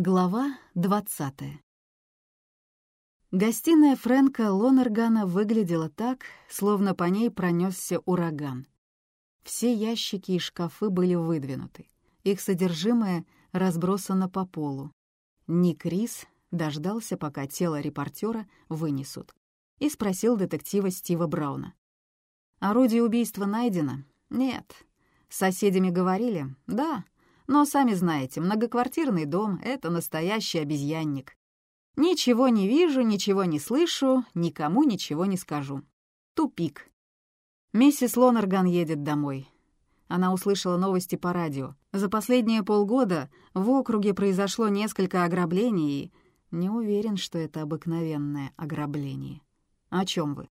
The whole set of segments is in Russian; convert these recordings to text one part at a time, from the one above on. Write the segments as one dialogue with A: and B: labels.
A: Глава 20 Гостиная Фрэнка Лонергана выглядела так, словно по ней пронесся ураган. Все ящики и шкафы были выдвинуты. Их содержимое разбросано по полу. Ник Рис дождался, пока тело репортера вынесут, и спросил детектива Стива Брауна. «Орудие убийства найдено?» «Нет». «С соседями говорили?» «Да». Но, сами знаете, многоквартирный дом — это настоящий обезьянник. Ничего не вижу, ничего не слышу, никому ничего не скажу. Тупик. Миссис Лонерган едет домой. Она услышала новости по радио. За последние полгода в округе произошло несколько ограблений, и не уверен, что это обыкновенное ограбление. О чем вы?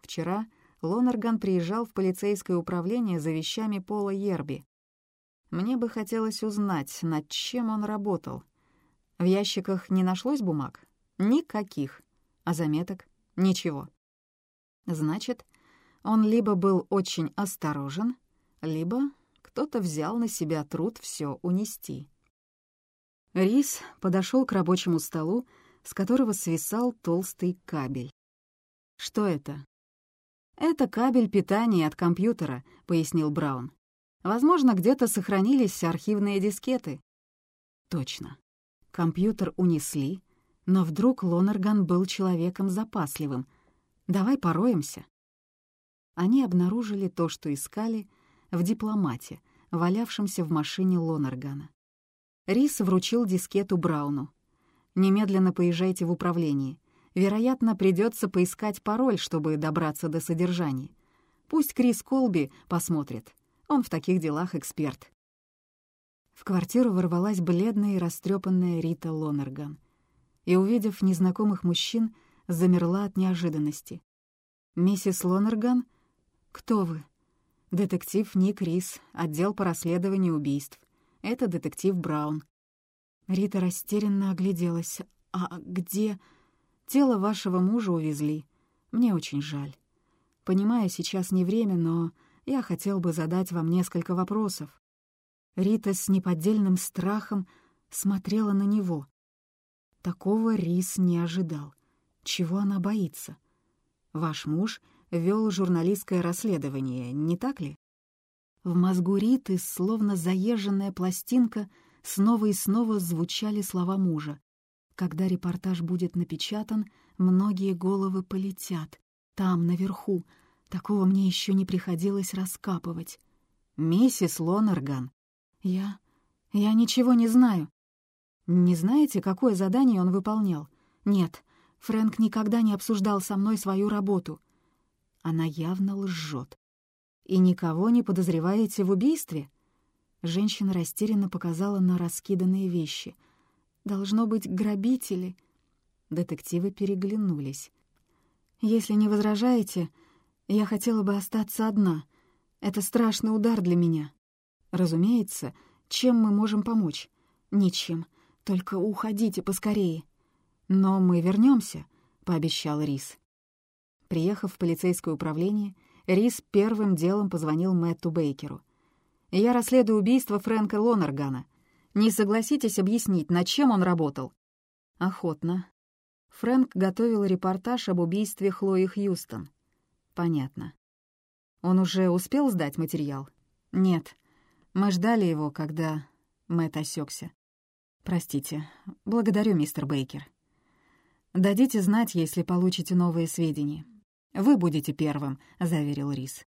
A: Вчера Лонерган приезжал в полицейское управление за вещами Пола Ерби. Мне бы хотелось узнать, над чем он работал. В ящиках не нашлось бумаг? Никаких. А заметок? Ничего. Значит, он либо был очень осторожен, либо кто-то взял на себя труд все унести. Рис подошел к рабочему столу, с которого свисал толстый кабель. «Что это?» «Это кабель питания от компьютера», — пояснил Браун. Возможно, где-то сохранились архивные дискеты. Точно. Компьютер унесли, но вдруг Лонерган был человеком запасливым. Давай пороемся. Они обнаружили то, что искали, в дипломате, валявшемся в машине Лонергана. Рис вручил дискету Брауну. «Немедленно поезжайте в управление. Вероятно, придется поискать пароль, чтобы добраться до содержания. Пусть Крис Колби посмотрит. Он в таких делах эксперт. В квартиру ворвалась бледная и растрепанная Рита Лонерган. И, увидев незнакомых мужчин, замерла от неожиданности. «Миссис Лонерган? Кто вы?» «Детектив Ник Рис, отдел по расследованию убийств. Это детектив Браун». Рита растерянно огляделась. «А где...» «Тело вашего мужа увезли. Мне очень жаль. Понимаю, сейчас не время, но я хотел бы задать вам несколько вопросов». Рита с неподдельным страхом смотрела на него. Такого Рис не ожидал. Чего она боится? Ваш муж вел журналистское расследование, не так ли? В мозгу Риты, словно заезженная пластинка, снова и снова звучали слова мужа. Когда репортаж будет напечатан, многие головы полетят. Там, наверху, Такого мне еще не приходилось раскапывать. «Миссис Лонерган, я... я ничего не знаю». «Не знаете, какое задание он выполнял?» «Нет, Фрэнк никогда не обсуждал со мной свою работу». Она явно лжет. «И никого не подозреваете в убийстве?» Женщина растерянно показала на раскиданные вещи. «Должно быть, грабители». Детективы переглянулись. «Если не возражаете, я хотела бы остаться одна. Это страшный удар для меня. Разумеется, чем мы можем помочь? Ничем. Только уходите поскорее. Но мы вернемся, пообещал Рис. Приехав в полицейское управление, Рис первым делом позвонил Мэтту Бейкеру. «Я расследую убийство Фрэнка Лонергана. Не согласитесь объяснить, над чем он работал?» «Охотно». Фрэнк готовил репортаж об убийстве Хлои Хьюстон. Понятно. Он уже успел сдать материал? Нет. Мы ждали его, когда Мэтт осекся. Простите. Благодарю, мистер Бейкер. Дадите знать, если получите новые сведения. Вы будете первым, заверил Рис.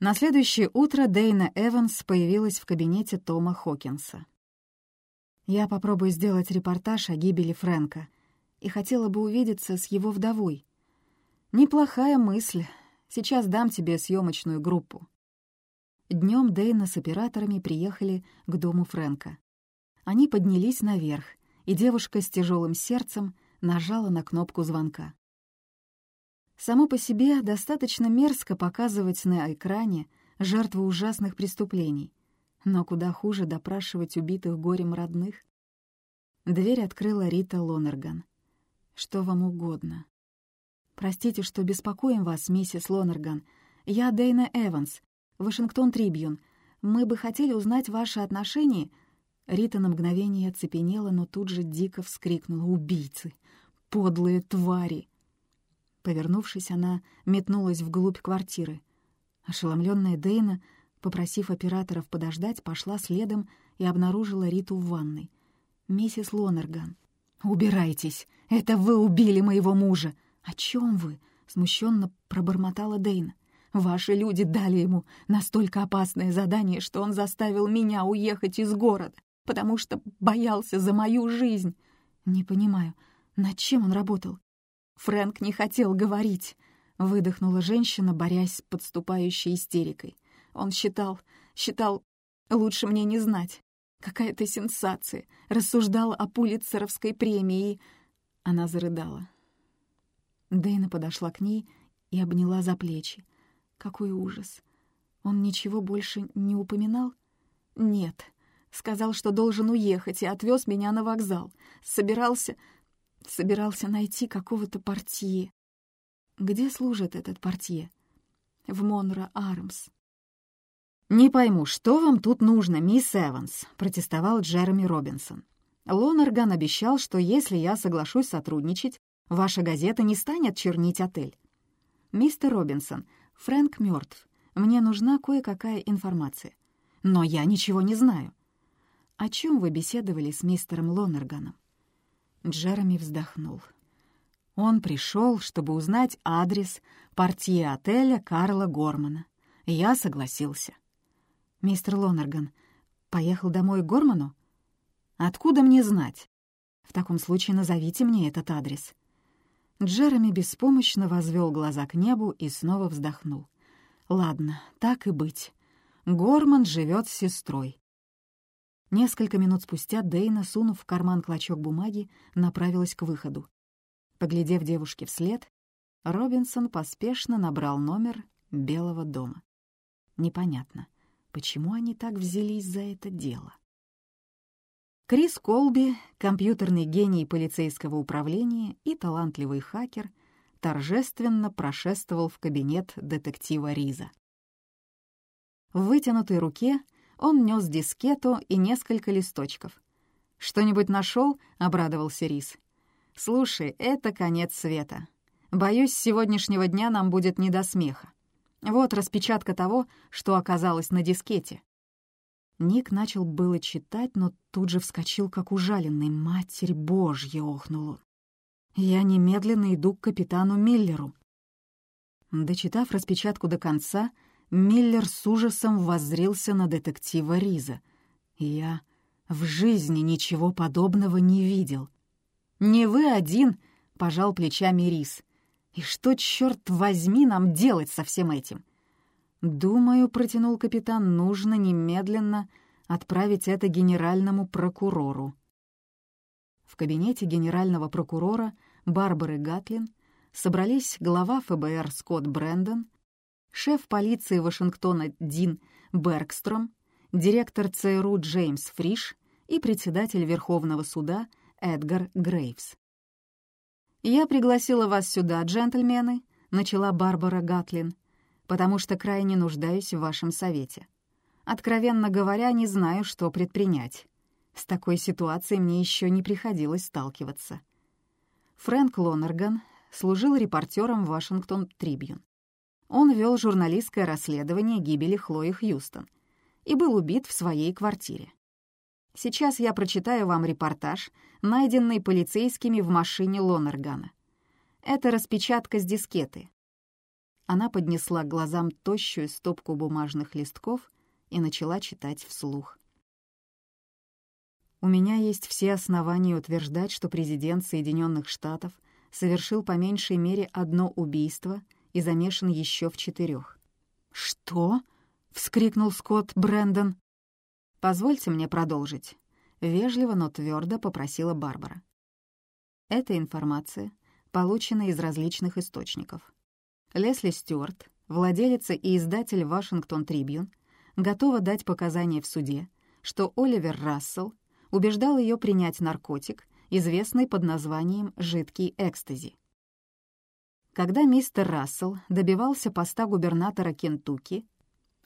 A: На следующее утро Дейна Эванс появилась в кабинете Тома Хокинса. «Я попробую сделать репортаж о гибели Фрэнка и хотела бы увидеться с его вдовой. «Неплохая мысль. Сейчас дам тебе съемочную группу». Днем Дэйна с операторами приехали к дому Фрэнка. Они поднялись наверх, и девушка с тяжелым сердцем нажала на кнопку звонка. Само по себе достаточно мерзко показывать на экране жертву ужасных преступлений, но куда хуже допрашивать убитых горем родных. Дверь открыла Рита Лонерган. «Что вам угодно?» «Простите, что беспокоим вас, миссис Лонерган. Я Дейна Эванс, Вашингтон Трибьюн. Мы бы хотели узнать ваши отношения...» Рита на мгновение оцепенела, но тут же дико вскрикнула «Убийцы! Подлые твари!» Повернувшись, она метнулась вглубь квартиры. Ошеломленная Дейна, попросив операторов подождать, пошла следом и обнаружила Риту в ванной. «Миссис Лонерган, убирайтесь! Это вы убили моего мужа!» «О чем вы?» — смущенно пробормотала Дейна. «Ваши люди дали ему настолько опасное задание, что он заставил меня уехать из города, потому что боялся за мою жизнь. Не понимаю, над чем он работал? Фрэнк не хотел говорить», — выдохнула женщина, борясь с подступающей истерикой. «Он считал, считал, лучше мне не знать. Какая-то сенсация. Рассуждал о пулитцеровской премии и...» Она зарыдала. Дэйна подошла к ней и обняла за плечи. Какой ужас! Он ничего больше не упоминал? Нет. Сказал, что должен уехать, и отвез меня на вокзал. Собирался... Собирался найти какого-то портье. Где служит этот портье? В Монро Армс. «Не пойму, что вам тут нужно, мисс Эванс?» — протестовал Джереми Робинсон. Лонерган обещал, что если я соглашусь сотрудничать, Ваша газета не станет чернить отель. Мистер Робинсон, Фрэнк мертв. Мне нужна кое-какая информация. Но я ничего не знаю. О чем вы беседовали с мистером Лонерганом? Джереми вздохнул. Он пришел, чтобы узнать адрес портье отеля Карла Гормана. Я согласился. Мистер Лонерган поехал домой к Горману? Откуда мне знать? В таком случае назовите мне этот адрес. Джереми беспомощно возвел глаза к небу и снова вздохнул. «Ладно, так и быть. Горман живет с сестрой». Несколько минут спустя Дейна, сунув в карман клочок бумаги, направилась к выходу. Поглядев девушке вслед, Робинсон поспешно набрал номер Белого дома. Непонятно, почему они так взялись за это дело. Крис Колби, компьютерный гений полицейского управления и талантливый хакер, торжественно прошествовал в кабинет детектива Риза. В вытянутой руке он нес дискету и несколько листочков. «Что-нибудь нашел? обрадовался Риз. «Слушай, это конец света. Боюсь, с сегодняшнего дня нам будет не до смеха. Вот распечатка того, что оказалось на дискете. Ник начал было читать, но тут же вскочил, как ужаленный. «Матерь Божья!» — охнул он. «Я немедленно иду к капитану Миллеру». Дочитав распечатку до конца, Миллер с ужасом воззрился на детектива Риза. «Я в жизни ничего подобного не видел». «Не вы один!» — пожал плечами Риз. «И что, черт возьми, нам делать со всем этим?» «Думаю, — протянул капитан, — нужно немедленно отправить это генеральному прокурору». В кабинете генерального прокурора Барбары Гатлин собрались глава ФБР Скотт Брэндон, шеф полиции Вашингтона Дин Бергстром, директор ЦРУ Джеймс Фриш и председатель Верховного суда Эдгар Грейвс. «Я пригласила вас сюда, джентльмены», — начала Барбара Гатлин, потому что крайне нуждаюсь в вашем совете. Откровенно говоря, не знаю, что предпринять. С такой ситуацией мне еще не приходилось сталкиваться. Фрэнк Лонерган служил репортером «Вашингтон Трибьюн». Он вел журналистское расследование гибели Хлои Хьюстон и был убит в своей квартире. Сейчас я прочитаю вам репортаж, найденный полицейскими в машине Лонергана. Это распечатка с дискеты, она поднесла к глазам тощую стопку бумажных листков и начала читать вслух. «У меня есть все основания утверждать, что президент Соединенных Штатов совершил по меньшей мере одно убийство и замешан еще в четырех. «Что?» — вскрикнул Скотт Брэндон. «Позвольте мне продолжить», — вежливо, но твердо попросила Барбара. Эта информация получена из различных источников. Лесли Стюарт, владелица и издатель «Вашингтон Трибьюн», готова дать показания в суде, что Оливер Рассел убеждал ее принять наркотик, известный под названием «жидкий экстази». Когда мистер Рассел добивался поста губернатора Кентукки,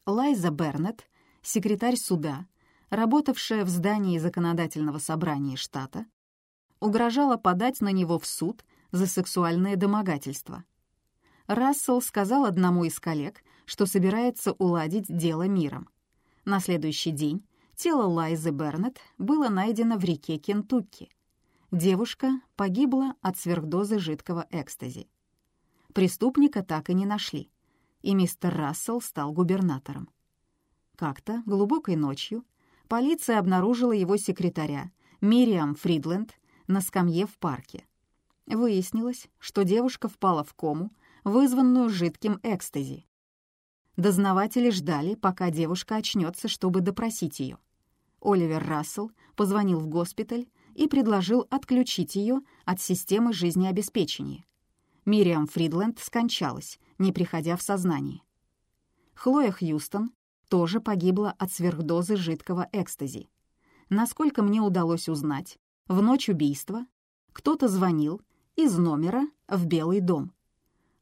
A: Лайза Бернетт, секретарь суда, работавшая в здании законодательного собрания штата, угрожала подать на него в суд за сексуальное домогательство. Рассел сказал одному из коллег, что собирается уладить дело миром. На следующий день тело Лайзы Бернетт было найдено в реке Кентукки. Девушка погибла от сверхдозы жидкого экстази. Преступника так и не нашли, и мистер Рассел стал губернатором. Как-то глубокой ночью полиция обнаружила его секретаря, Мириам Фридленд, на скамье в парке. Выяснилось, что девушка впала в кому, вызванную жидким экстази. Дознаватели ждали, пока девушка очнется, чтобы допросить ее. Оливер Рассел позвонил в госпиталь и предложил отключить ее от системы жизнеобеспечения. Мириам Фридленд скончалась, не приходя в сознание. Хлоя Хьюстон тоже погибла от сверхдозы жидкого экстази. Насколько мне удалось узнать, в ночь убийства кто-то звонил из номера в Белый дом.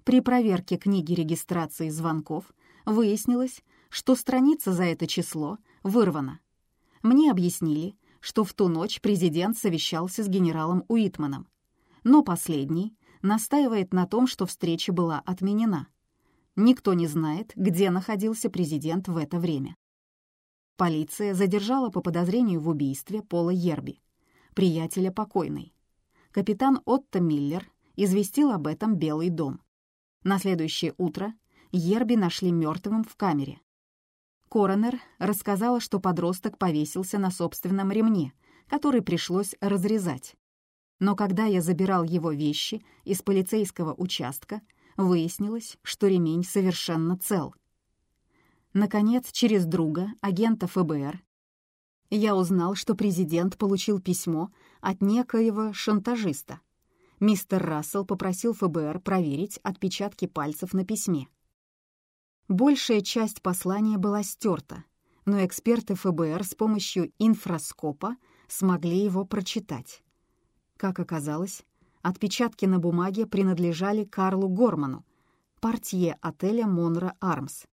A: При проверке книги регистрации звонков выяснилось, что страница за это число вырвана. Мне объяснили, что в ту ночь президент совещался с генералом Уитманом, но последний настаивает на том, что встреча была отменена. Никто не знает, где находился президент в это время. Полиция задержала по подозрению в убийстве Пола Ерби, приятеля покойной. Капитан Отто Миллер известил об этом Белый дом. На следующее утро Ерби нашли мертвым в камере. Коронер рассказала, что подросток повесился на собственном ремне, который пришлось разрезать. Но когда я забирал его вещи из полицейского участка, выяснилось, что ремень совершенно цел. Наконец, через друга, агента ФБР, я узнал, что президент получил письмо от некоего шантажиста. Мистер Рассел попросил ФБР проверить отпечатки пальцев на письме. Большая часть послания была стерта, но эксперты ФБР с помощью инфраскопа смогли его прочитать. Как оказалось, отпечатки на бумаге принадлежали Карлу Горману, портье отеля «Монро Армс»,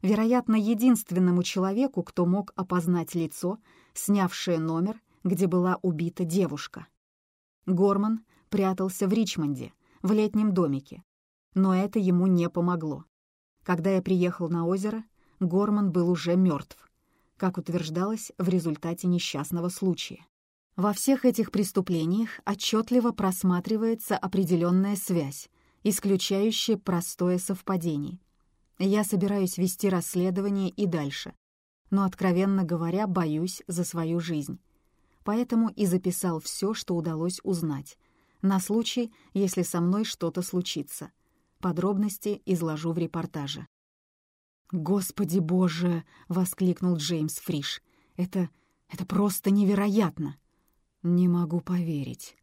A: вероятно, единственному человеку, кто мог опознать лицо, снявшее номер, где была убита девушка. Горман прятался в Ричмонде, в летнем домике, но это ему не помогло. Когда я приехал на озеро, Горман был уже мертв, как утверждалось в результате несчастного случая. Во всех этих преступлениях отчетливо просматривается определенная связь, исключающая простое совпадение. Я собираюсь вести расследование и дальше, но, откровенно говоря, боюсь за свою жизнь. Поэтому и записал все, что удалось узнать, на случай, если со мной что-то случится — Подробности изложу в репортаже. «Господи боже!» — воскликнул Джеймс Фриш. «Это... это просто невероятно!» «Не могу поверить».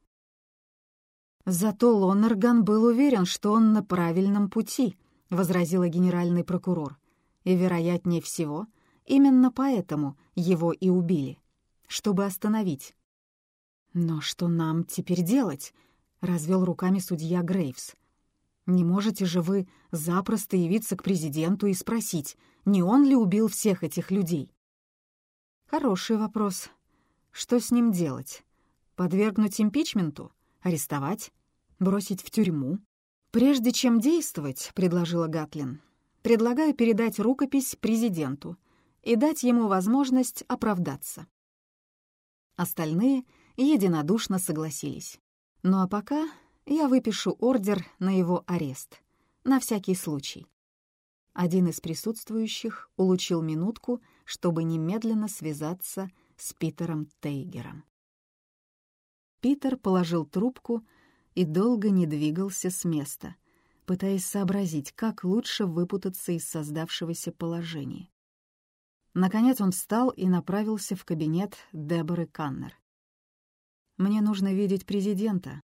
A: «Зато Лоннерган был уверен, что он на правильном пути», — возразила генеральный прокурор. «И, вероятнее всего, именно поэтому его и убили, чтобы остановить». «Но что нам теперь делать?» — развел руками судья Грейвс. Не можете же вы запросто явиться к президенту и спросить, не он ли убил всех этих людей? Хороший вопрос. Что с ним делать? Подвергнуть импичменту? Арестовать? Бросить в тюрьму? Прежде чем действовать, предложила Гатлин, предлагаю передать рукопись президенту и дать ему возможность оправдаться. Остальные единодушно согласились. Ну а пока я выпишу ордер на его арест. На всякий случай. Один из присутствующих улучил минутку, чтобы немедленно связаться с Питером Тейгером. Питер положил трубку и долго не двигался с места, пытаясь сообразить, как лучше выпутаться из создавшегося положения. Наконец он встал и направился в кабинет Деборы Каннер. «Мне нужно видеть президента»,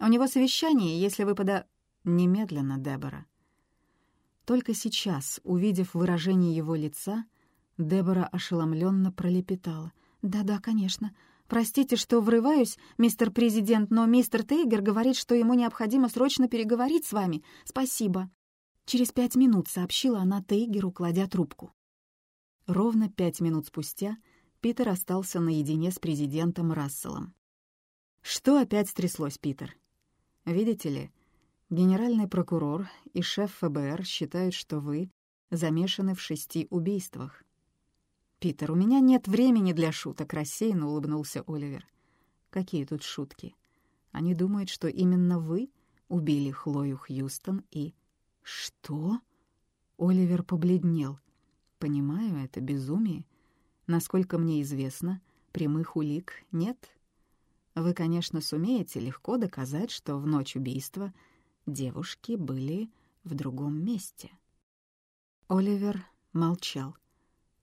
A: у него совещание, если вы пода...» «Немедленно, Дебора». Только сейчас, увидев выражение его лица, Дебора ошеломленно пролепетала. «Да-да, конечно. Простите, что врываюсь, мистер президент, но мистер Тейгер говорит, что ему необходимо срочно переговорить с вами. Спасибо». Через пять минут сообщила она Тейгеру, кладя трубку. Ровно пять минут спустя Питер остался наедине с президентом Расселом. «Что опять стряслось, Питер?» «Видите ли, генеральный прокурор и шеф ФБР считают, что вы замешаны в шести убийствах». «Питер, у меня нет времени для шуток», — рассеянно улыбнулся Оливер. «Какие тут шутки? Они думают, что именно вы убили Хлою Хьюстон и...» «Что?» Оливер побледнел. «Понимаю, это безумие. Насколько мне известно, прямых улик нет. Вы, конечно, сумеете легко доказать, что в ночь убийства девушки были в другом месте. Оливер молчал.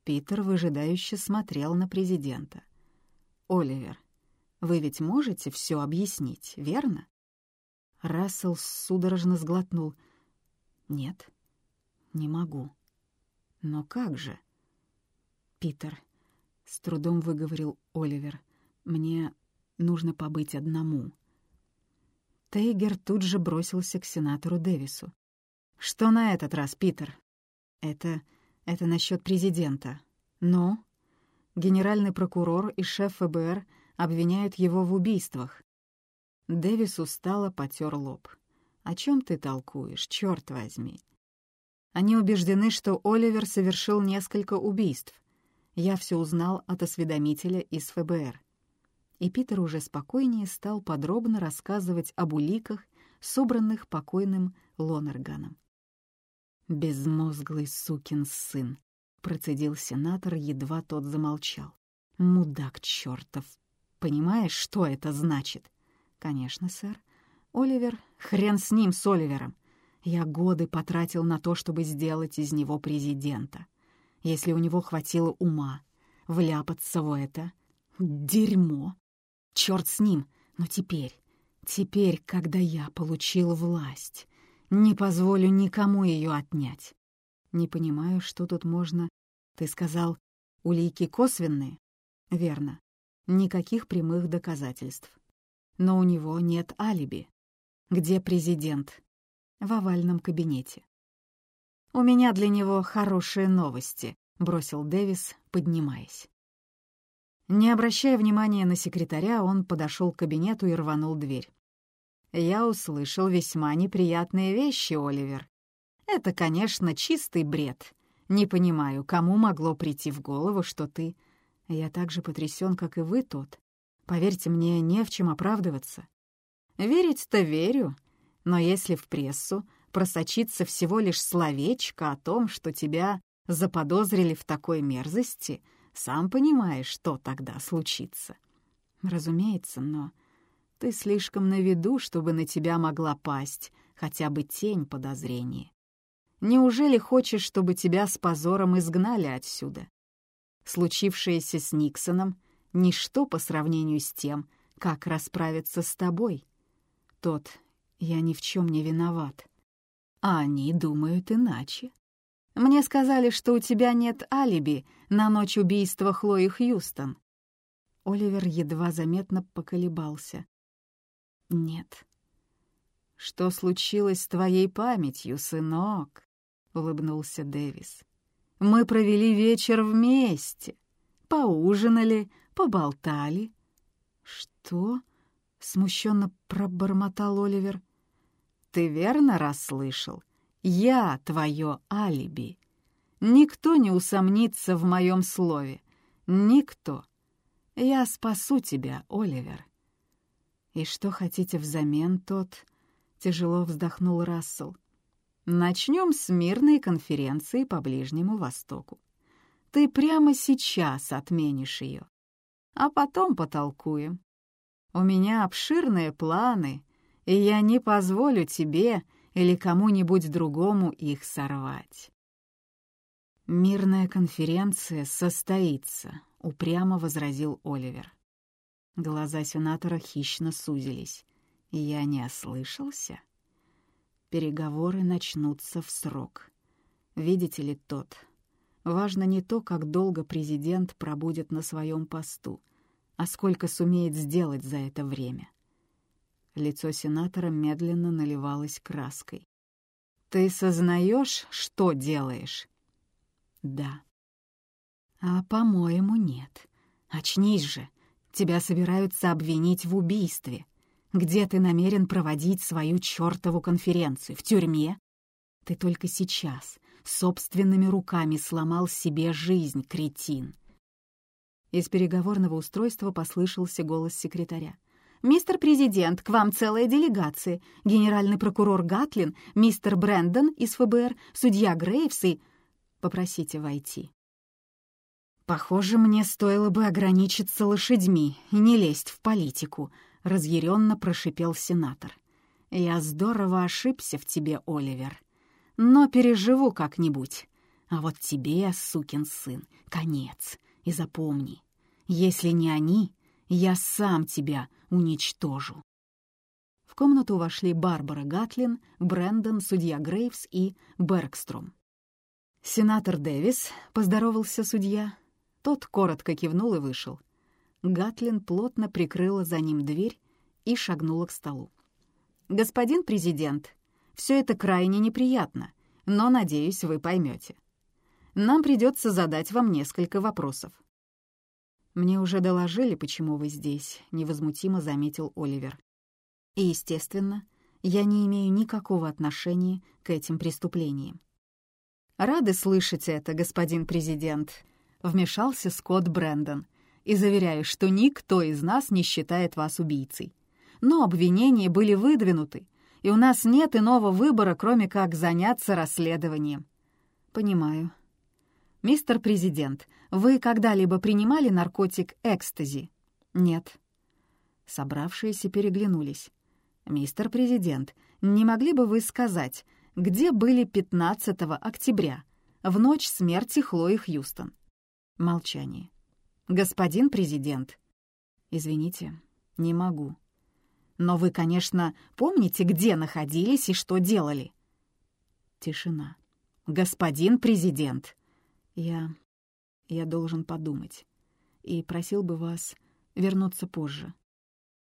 A: Питер выжидающе смотрел на президента. «Оливер, вы ведь можете все объяснить, верно?» Рассел судорожно сглотнул. «Нет, не могу». «Но как же?» «Питер, — с трудом выговорил Оливер. «Мне нужно побыть одному». Тейгер тут же бросился к сенатору Дэвису. «Что на этот раз, Питер?» «Это... это насчет президента. Но...» Генеральный прокурор и шеф ФБР обвиняют его в убийствах. Дэвис устало потер лоб. «О чем ты толкуешь, черт возьми?» Они убеждены, что Оливер совершил несколько убийств. Я все узнал от осведомителя из ФБР. И Питер уже спокойнее стал подробно рассказывать об уликах, собранных покойным Лонерганом. «Безмозглый сукин сын», — процедил сенатор, едва тот замолчал. «Мудак чертов! Понимаешь, что это значит?» «Конечно, сэр. Оливер, хрен с ним, с Оливером. Я годы потратил на то, чтобы сделать из него президента если у него хватило ума вляпаться в это дерьмо. Черт с ним, но теперь, теперь, когда я получил власть, не позволю никому ее отнять. Не понимаю, что тут можно... Ты сказал, улики косвенные? Верно. Никаких прямых доказательств. Но у него нет алиби. Где президент? В овальном кабинете. «У меня для него хорошие новости», — бросил Дэвис, поднимаясь. Не обращая внимания на секретаря, он подошел к кабинету и рванул дверь. «Я услышал весьма неприятные вещи, Оливер. Это, конечно, чистый бред. Не понимаю, кому могло прийти в голову, что ты... Я так же потрясен, как и вы тот. Поверьте мне, не в чем оправдываться. Верить-то верю, но если в прессу просочится всего лишь словечко о том, что тебя заподозрили в такой мерзости, сам понимаешь, что тогда случится. Разумеется, но ты слишком на виду, чтобы на тебя могла пасть хотя бы тень подозрения. Неужели хочешь, чтобы тебя с позором изгнали отсюда? Случившееся с Никсоном — ничто по сравнению с тем, как расправиться с тобой. Тот «я ни в чем не виноват», а они думают иначе. Мне сказали, что у тебя нет алиби на ночь убийства Хлои Хьюстон. Оливер едва заметно поколебался. Нет. Что случилось с твоей памятью, сынок? улыбнулся Дэвис. Мы провели вечер вместе, поужинали, поболтали. Что? смущенно пробормотал Оливер. Ты верно расслышал? Я твое алиби. Никто не усомнится в моем слове. Никто. Я спасу тебя, Оливер. И что хотите взамен, тот? Тяжело вздохнул Рассел. Начнем с мирной конференции по Ближнему Востоку. Ты прямо сейчас отменишь ее. А потом потолкуем. У меня обширные планы и я не позволю тебе или кому-нибудь другому их сорвать. «Мирная конференция состоится», — упрямо возразил Оливер. Глаза сенатора хищно сузились. «Я не ослышался?» Переговоры начнутся в срок. Видите ли, тот. Важно не то, как долго президент пробудет на своем посту, а сколько сумеет сделать за это время. Лицо сенатора медленно наливалось краской. «Ты сознаешь, что делаешь?» «Да». «А, по-моему, нет. Очнись же, тебя собираются обвинить в убийстве. Где ты намерен проводить свою чертову конференцию? В тюрьме? Ты только сейчас собственными руками сломал себе жизнь, кретин. Из переговорного устройства послышался голос секретаря. «Мистер Президент, к вам целая делегация. Генеральный прокурор Гатлин, мистер Брэндон из ФБР, судья Грейвс и...» «Попросите войти». «Похоже, мне стоило бы ограничиться лошадьми и не лезть в политику», — разъяренно прошипел сенатор. «Я здорово ошибся в тебе, Оливер. Но переживу как-нибудь. А вот тебе, сукин сын, конец. И запомни, если не они, я сам тебя уничтожу». В комнату вошли Барбара Гатлин, Брэндон, судья Грейвс и Бергстром. «Сенатор Дэвис», — поздоровался судья. Тот коротко кивнул и вышел. Гатлин плотно прикрыла за ним дверь и шагнула к столу. «Господин президент, все это крайне неприятно, но, надеюсь, вы поймете. Нам придется задать вам несколько вопросов. «Мне уже доложили, почему вы здесь», — невозмутимо заметил Оливер. «И, естественно, я не имею никакого отношения к этим преступлениям». «Рады слышать это, господин президент», — вмешался Скотт Брэндон, «и заверяю, что никто из нас не считает вас убийцей. Но обвинения были выдвинуты, и у нас нет иного выбора, кроме как заняться расследованием». «Понимаю», «Мистер Президент, вы когда-либо принимали наркотик экстази?» «Нет». Собравшиеся переглянулись. «Мистер Президент, не могли бы вы сказать, где были 15 октября, в ночь смерти Хлои Хьюстон?» Молчание. «Господин Президент». «Извините, не могу». «Но вы, конечно, помните, где находились и что делали?» Тишина. «Господин Президент». Я... я должен подумать. И просил бы вас вернуться позже.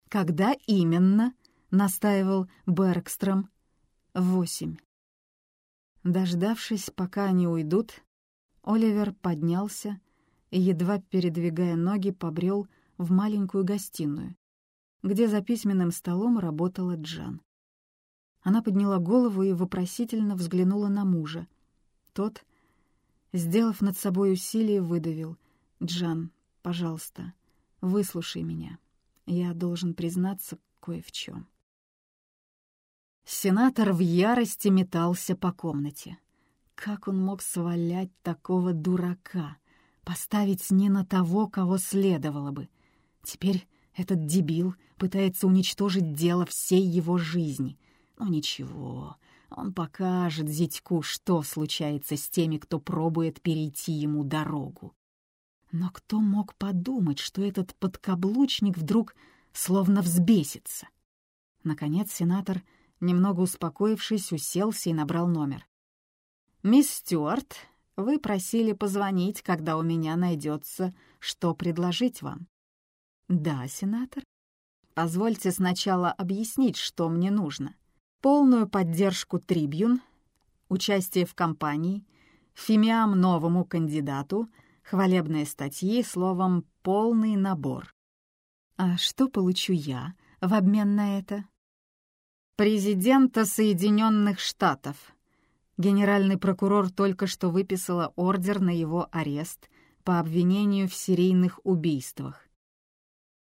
A: «Когда именно?» — настаивал Бергстром. «Восемь». Дождавшись, пока они уйдут, Оливер поднялся и, едва передвигая ноги, побрел в маленькую гостиную, где за письменным столом работала Джан. Она подняла голову и вопросительно взглянула на мужа. Тот Сделав над собой усилие, выдавил. «Джан, пожалуйста, выслушай меня. Я должен признаться кое в чем». Сенатор в ярости метался по комнате. Как он мог свалять такого дурака, поставить не на того, кого следовало бы? Теперь этот дебил пытается уничтожить дело всей его жизни. Но ничего, он покажет зятьку, что случается с теми, кто пробует перейти ему дорогу. Но кто мог подумать, что этот подкаблучник вдруг словно взбесится? Наконец сенатор, немного успокоившись, уселся и набрал номер. «Мисс Стюарт, вы просили позвонить, когда у меня найдется, что предложить вам». «Да, сенатор. Позвольте сначала объяснить, что мне нужно полную поддержку Трибьюн, участие в кампании, фимиам новому кандидату, хвалебные статьи, словом, полный набор. А что получу я в обмен на это? Президента Соединенных Штатов. Генеральный прокурор только что выписала ордер на его арест по обвинению в серийных убийствах.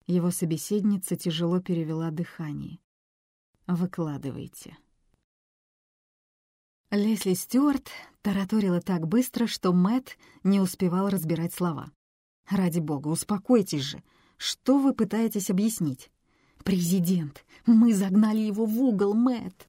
A: Его собеседница тяжело перевела дыхание. Выкладывайте. Лесли Стюарт тараторила так быстро, что Мэт не успевал разбирать слова. «Ради бога, успокойтесь же. Что вы пытаетесь объяснить?» «Президент, мы загнали его в угол, Мэт.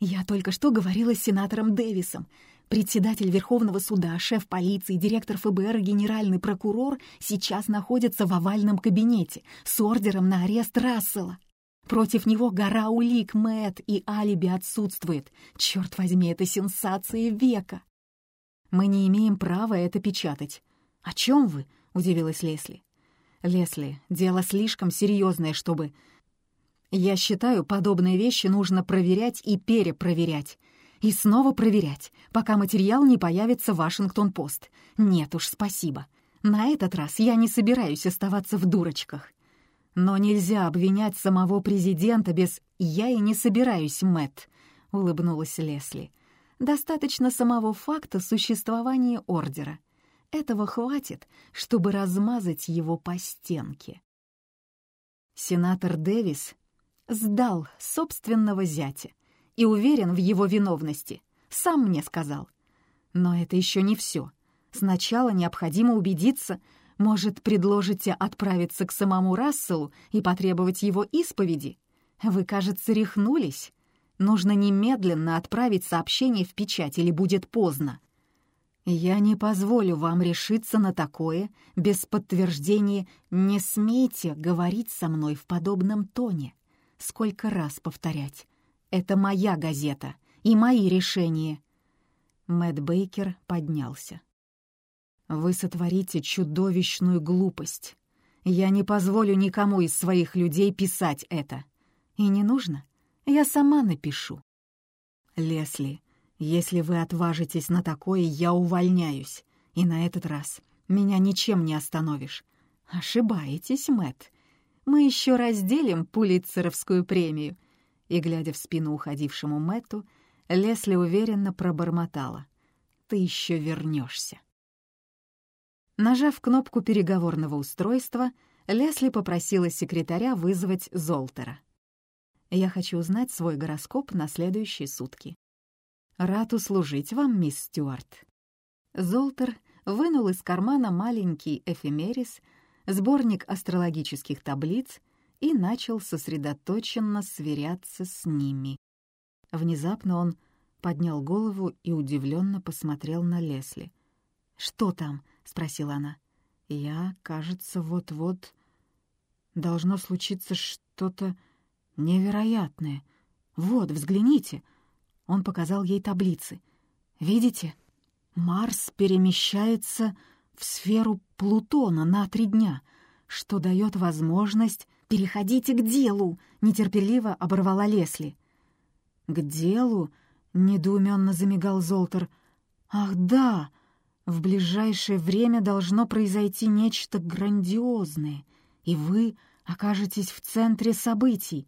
A: Я только что говорила с сенатором Дэвисом. Председатель Верховного суда, шеф полиции, директор ФБР генеральный прокурор сейчас находятся в овальном кабинете с ордером на арест Рассела. Против него гора улик, Мэт и алиби отсутствует. Черт возьми, это сенсация века. Мы не имеем права это печатать. О чем вы? удивилась Лесли. Лесли, дело слишком серьезное, чтобы... Я считаю, подобные вещи нужно проверять и перепроверять. И снова проверять, пока материал не появится в Вашингтон-Пост. Нет уж, спасибо. На этот раз я не собираюсь оставаться в дурочках. Но нельзя обвинять самого президента без «я и не собираюсь, Мэтт», — улыбнулась Лесли. «Достаточно самого факта существования ордера. Этого хватит, чтобы размазать его по стенке». Сенатор Дэвис сдал собственного зятя и уверен в его виновности. Сам мне сказал. Но это еще не все. Сначала необходимо убедиться, может, предложите отправиться к самому Расселу и потребовать его исповеди? Вы, кажется, рехнулись. Нужно немедленно отправить сообщение в печать, или будет поздно. Я не позволю вам решиться на такое без подтверждения «не смейте говорить со мной в подобном тоне». Сколько раз повторять? Это моя газета и мои решения. Мэтт Бейкер поднялся. Вы сотворите чудовищную глупость. Я не позволю никому из своих людей писать это. И не нужно. Я сама напишу. Лесли, если вы отважитесь на такое, я увольняюсь. И на этот раз меня ничем не остановишь. Ошибаетесь, Мэт. Мы еще разделим Пулитцеровскую премию. И, глядя в спину уходившему Мэтту, Лесли уверенно пробормотала. Ты еще вернешься. Нажав кнопку переговорного устройства, Лесли попросила секретаря вызвать Золтера. «Я хочу узнать свой гороскоп на следующие сутки». «Рад услужить вам, мисс Стюарт». Золтер вынул из кармана маленький эфемерис, сборник астрологических таблиц и начал сосредоточенно сверяться с ними. Внезапно он поднял голову и удивленно посмотрел на Лесли. «Что там?» — спросила она. «Я, кажется, вот-вот должно случиться что-то невероятное. Вот, взгляните!» Он показал ей таблицы. «Видите? Марс перемещается в сферу Плутона на три дня, что дает возможность... «Переходите к делу!» — нетерпеливо оборвала Лесли. «К делу?» — недоуменно замигал Золтер. «Ах, да! В ближайшее время должно произойти нечто грандиозное, и вы окажетесь в центре событий,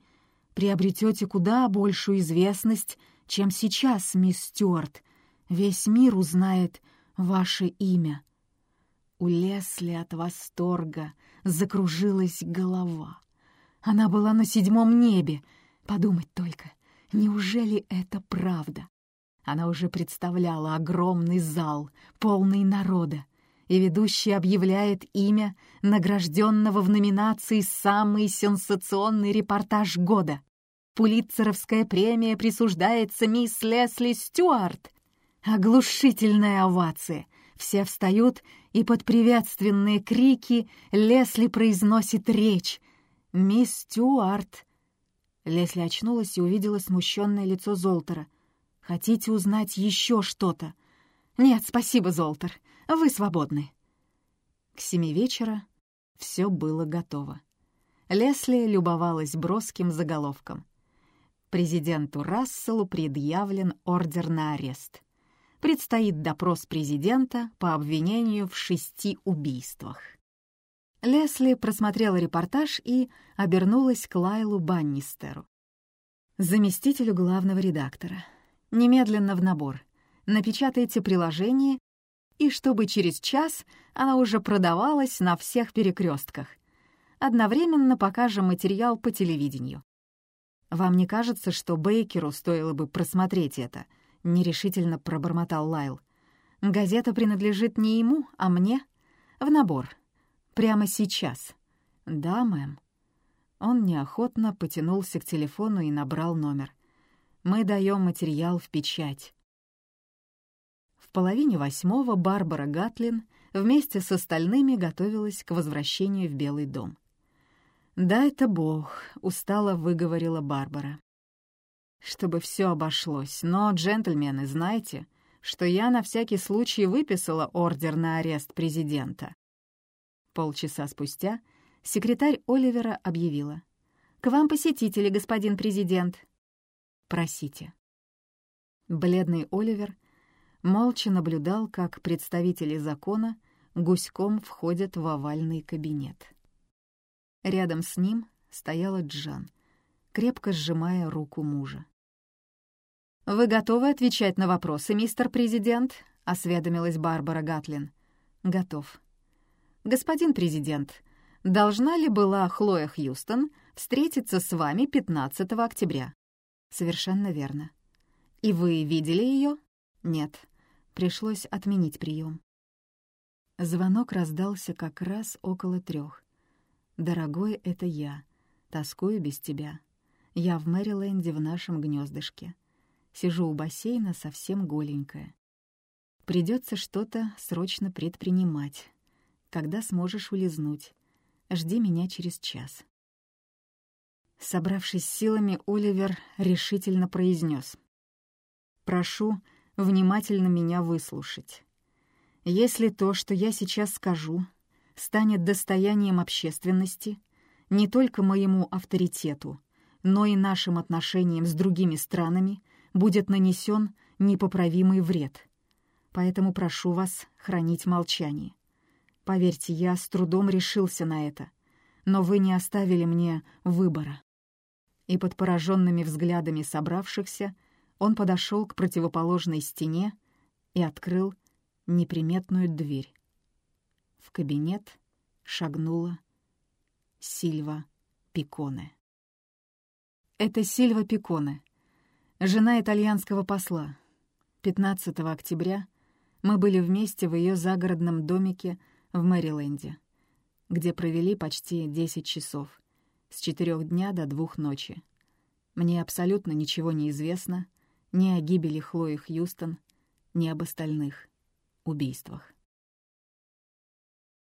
A: приобретете куда большую известность, чем сейчас, мисс Стюарт. Весь мир узнает ваше имя». У Лесли от восторга закружилась голова. Она была на седьмом небе. Подумать только, неужели это правда? Она уже представляла огромный зал, полный народа, и ведущий объявляет имя награжденного в номинации «Самый сенсационный репортаж года». Пулитцеровская премия присуждается мисс Лесли Стюарт. Оглушительная овация. Все встают, и под приветственные крики Лесли произносит речь. «Мисс Стюарт!» Лесли очнулась и увидела смущенное лицо Золтера. Хотите узнать еще что-то? Нет, спасибо, Золтер. Вы свободны. К семи вечера все было готово. Лесли любовалась броским заголовком. Президенту Расселу предъявлен ордер на арест. Предстоит допрос президента по обвинению в шести убийствах. Лесли просмотрела репортаж и обернулась к Лайлу Баннистеру, заместителю главного редактора. Немедленно в набор. Напечатайте приложение, и чтобы через час она уже продавалась на всех перекрестках. Одновременно покажем материал по телевидению. «Вам не кажется, что Бейкеру стоило бы просмотреть это?» — нерешительно пробормотал Лайл. «Газета принадлежит не ему, а мне. В набор. Прямо сейчас». «Да, мэм». Он неохотно потянулся к телефону и набрал номер — мы даем материал в печать. В половине восьмого Барбара Гатлин вместе с остальными готовилась к возвращению в Белый дом. «Да, это Бог», — устало выговорила Барбара. «Чтобы все обошлось, но, джентльмены, знайте, что я на всякий случай выписала ордер на арест президента». Полчаса спустя секретарь Оливера объявила. «К вам посетители, господин президент». Просите». Бледный Оливер молча наблюдал, как представители закона гуськом входят в овальный кабинет. Рядом с ним стояла Джан, крепко сжимая руку мужа. «Вы готовы отвечать на вопросы, мистер президент?» — осведомилась Барбара Гатлин. «Готов». «Господин президент, должна ли была Хлоя Хьюстон встретиться с вами 15 октября?» «Совершенно верно». «И вы видели ее?» «Нет». Пришлось отменить прием. Звонок раздался как раз около трех. «Дорогой, это я. Тоскую без тебя. Я в Мэриленде в нашем гнездышке. Сижу у бассейна совсем голенькая. Придется что-то срочно предпринимать. Когда сможешь улизнуть? Жди меня через час. Собравшись силами, Оливер решительно произнес: «Прошу внимательно меня выслушать. Если то, что я сейчас скажу, станет достоянием общественности, не только моему авторитету, но и нашим отношениям с другими странами — будет нанесен непоправимый вред. Поэтому прошу вас хранить молчание. Поверьте, я с трудом решился на это, но вы не оставили мне выбора. И под пораженными взглядами собравшихся он подошел к противоположной стене и открыл неприметную дверь. В кабинет шагнула Сильва Пиконе. Это Сильва Пиконе, жена итальянского посла. 15 октября мы были вместе в ее загородном домике в Мэриленде, где провели почти 10 часов, с 4 дня до 2 ночи. Мне абсолютно ничего не известно ни о гибели Хлои Хьюстон, ни об остальных убийствах.